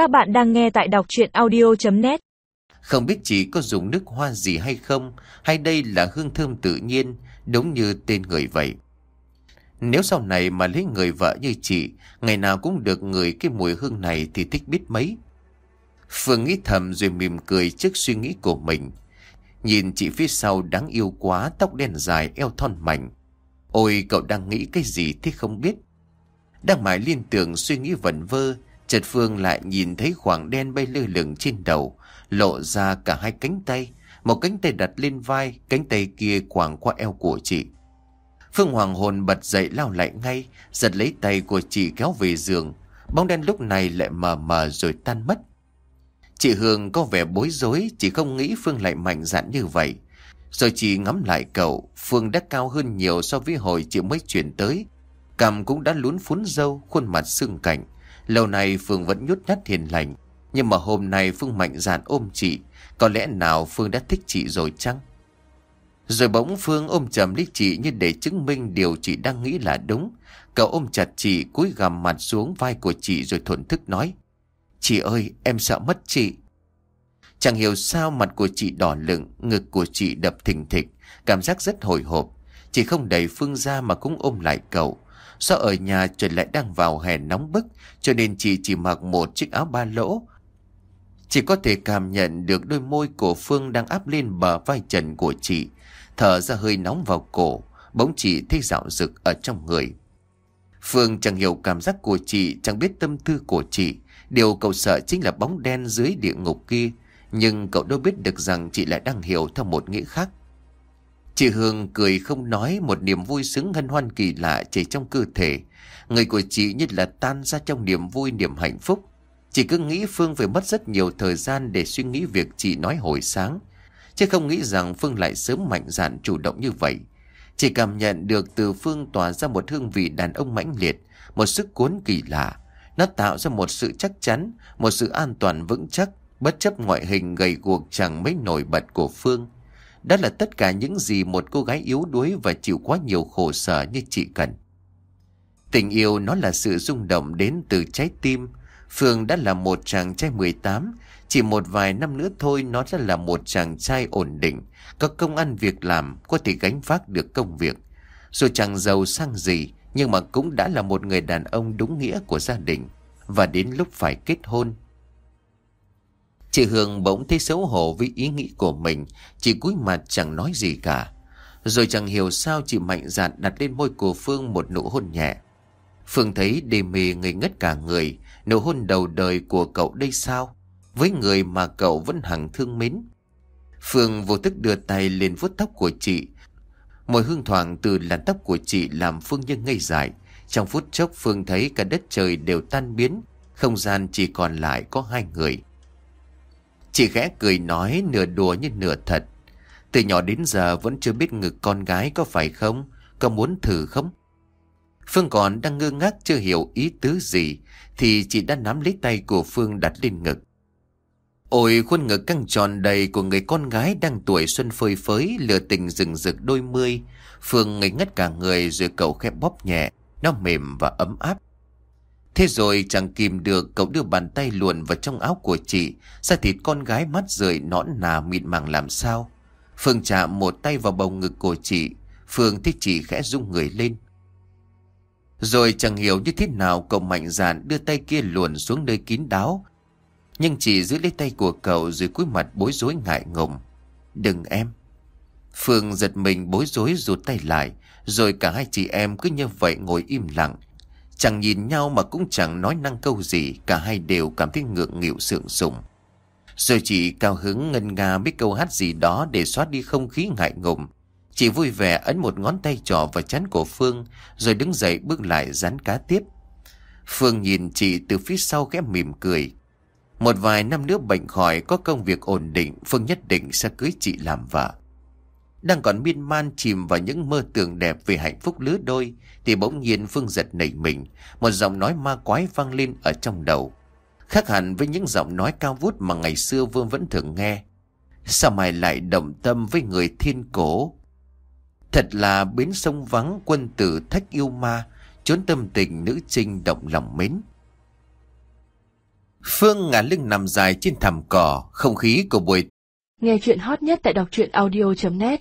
Các bạn đang nghe tại đọc chuyện audio.net Không biết chị có dùng nước hoa gì hay không, Hay đây là hương thơm tự nhiên, Đúng như tên người vậy. Nếu sau này mà lấy người vợ như chị, Ngày nào cũng được người cái mùi hương này Thì thích biết mấy. Phương nghĩ thầm rồi mỉm cười trước suy nghĩ của mình. Nhìn chị phía sau đáng yêu quá, Tóc đen dài, eo thon mảnh. Ôi, cậu đang nghĩ cái gì thế không biết. Đang mãi liên tưởng suy nghĩ vẩn vơ Trật Phương lại nhìn thấy khoảng đen bay lơ lửng trên đầu, lộ ra cả hai cánh tay. Một cánh tay đặt lên vai, cánh tay kia quàng qua eo của chị. Phương Hoàng hồn bật dậy lao lại ngay, giật lấy tay của chị kéo về giường. Bóng đen lúc này lại mờ mờ rồi tan mất. Chị Hương có vẻ bối rối, chỉ không nghĩ Phương lại mạnh dạn như vậy. Rồi chị ngắm lại cậu, Phương đã cao hơn nhiều so với hồi chị mới chuyển tới. Cằm cũng đã lún phún dâu, khuôn mặt sưng cảnh. Lâu nay Phương vẫn nhút nhát hiền lành, Nhưng mà hôm nay Phương mạnh dạn ôm chị, Có lẽ nào Phương đã thích chị rồi chăng? Rồi bỗng Phương ôm chầm lấy chị Như để chứng minh điều chị đang nghĩ là đúng. Cậu ôm chặt chị, cúi gằm mặt xuống vai của chị Rồi thuần thức nói, Chị ơi, em sợ mất chị. Chẳng hiểu sao mặt của chị đỏ lựng Ngực của chị đập thình thịch, Cảm giác rất hồi hộp. Chị không đẩy Phương ra mà cũng ôm lại cậu. Do ở nhà trời lại đang vào hè nóng bức, Cho nên chị chỉ mặc một chiếc áo ba lỗ. Chị có thể cảm nhận được đôi môi của Phương đang áp lên bờ vai trần của chị. Thở ra hơi nóng vào cổ, Bỗng chị thấy dạo rực ở trong người. Phương chẳng hiểu cảm giác của chị, Chẳng biết tâm tư của chị. Điều cậu sợ chính là bóng đen dưới địa ngục kia. Nhưng cậu đâu biết được rằng chị lại đang hiểu theo một nghĩa khác. Chị Hương cười không nói một niềm vui sướng hân hoan kỳ lạ chảy trong cơ thể. Người của chị như là tan ra trong niềm vui niềm hạnh phúc. Chị cứ nghĩ Phương phải mất rất nhiều thời gian để suy nghĩ việc chị nói hồi sáng. Chứ không nghĩ rằng Phương lại sớm mạnh dạn chủ động như vậy. Chị cảm nhận được từ Phương tỏa ra một hương vị đàn ông mãnh liệt, một sức cuốn kỳ lạ. Nó tạo ra một sự chắc chắn, một sự an toàn vững chắc, bất chấp ngoại hình gầy guộc chẳng mấy nổi bật của Phương. Đó là tất cả những gì một cô gái yếu đuối và chịu quá nhiều khổ sở như chị cần. Tình yêu nó là sự rung động đến từ trái tim. Phương đã là một chàng trai 18, chỉ một vài năm nữa thôi nó sẽ là một chàng trai ổn định, có công ăn việc làm, có thể gánh vác được công việc. Dù chẳng giàu sang gì, nhưng mà cũng đã là một người đàn ông đúng nghĩa của gia đình. Và đến lúc phải kết hôn, Chị Hương bỗng thấy xấu hổ với ý nghĩ của mình, chị cúi mặt chẳng nói gì cả. Rồi chẳng hiểu sao chị mạnh dạn đặt lên môi của Phương một nụ hôn nhẹ. Phương thấy đề mì ngây ngất cả người, nụ hôn đầu đời của cậu đây sao? Với người mà cậu vẫn hằng thương mến. Phương vô thức đưa tay lên vuốt tóc của chị. Mùi hương thoảng từ làn tóc của chị làm Phương như ngây dại. Trong phút chốc Phương thấy cả đất trời đều tan biến, không gian chỉ còn lại có hai người. Chị khẽ cười nói nửa đùa như nửa thật. Từ nhỏ đến giờ vẫn chưa biết ngực con gái có phải không? Có muốn thử không? Phương còn đang ngơ ngác chưa hiểu ý tứ gì thì chị đã nắm lấy tay của Phương đặt lên ngực. Ôi khuôn ngực căng tròn đầy của người con gái đang tuổi xuân phơi phới lửa tình rừng rực đôi mươi. Phương ngây ngất cả người rồi cậu khẽ bóp nhẹ, nó mềm và ấm áp. Thế rồi chẳng kìm được cậu đưa bàn tay luồn vào trong áo của chị. Da thịt con gái mắt rời nõn nà mịn màng làm sao. Phương chạm một tay vào bầu ngực của chị. Phương thích chị khẽ rung người lên. Rồi chẳng hiểu như thế nào cậu mạnh dạn đưa tay kia luồn xuống nơi kín đáo. Nhưng chị giữ lấy tay của cậu rồi cúi mặt bối rối ngại ngùng. Đừng em. Phương giật mình bối rối rụt tay lại. Rồi cả hai chị em cứ như vậy ngồi im lặng. Chẳng nhìn nhau mà cũng chẳng nói năng câu gì, Cả hai đều cảm thấy ngượng nghịu sượng sùng. Rồi chị cao hứng ngân nga biết câu hát gì đó Để xóa đi không khí ngại ngùng. Chị vui vẻ ấn một ngón tay trỏ vào chán của Phương, Rồi đứng dậy bước lại rán cá tiếp. Phương nhìn chị từ phía sau ghép mỉm cười. Một vài năm nữa bệnh khỏi, Có công việc ổn định, Phương nhất định sẽ cưới chị làm vợ đang còn miên man chìm vào những mơ tưởng đẹp về hạnh phúc lứa đôi Thì bỗng nhiên Phương giật nảy mình. Một giọng nói ma quái vang lên ở trong đầu. Khác hẳn với những giọng nói cao vút mà ngày xưa Vương vẫn thường nghe. Sao mày lại động tâm với người thiên cổ? Thật là bến sông vắng quân tử thách yêu ma Trốn tâm tình nữ trinh động lòng mến. Phương ngả lưng nằm dài trên thảm cỏ, không khí của buổi Nghe chuyện hot nhất tại đọc truyện audio.net